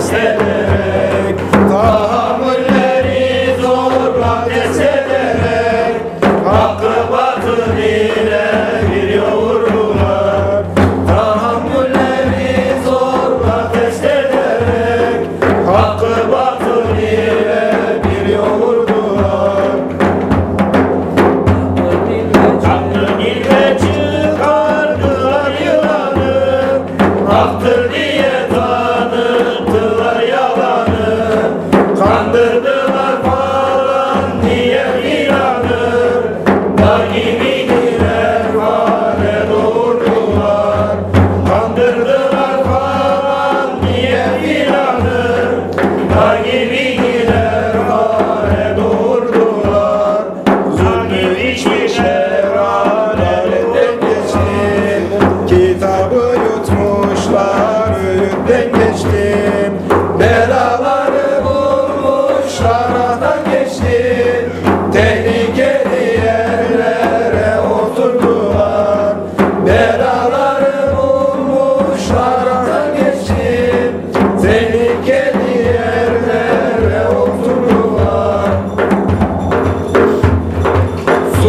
Is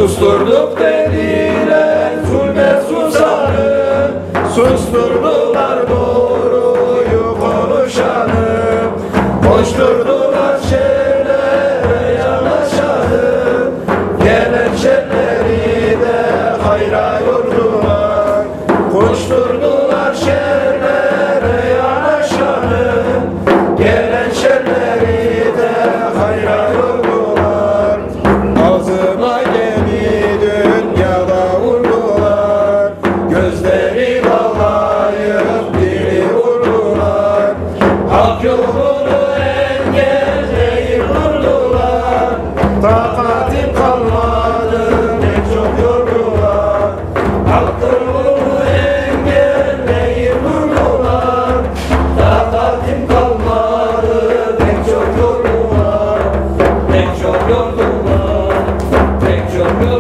Susturduk dediler zulme susanı Susturdular doğruyu konuşanı. Koşturdular şeylere yanaşanı. Gelen şeyleri de hayra yordular Koşturdular şeylere Hak yolunu engelleyip durdular Takatim kalmadı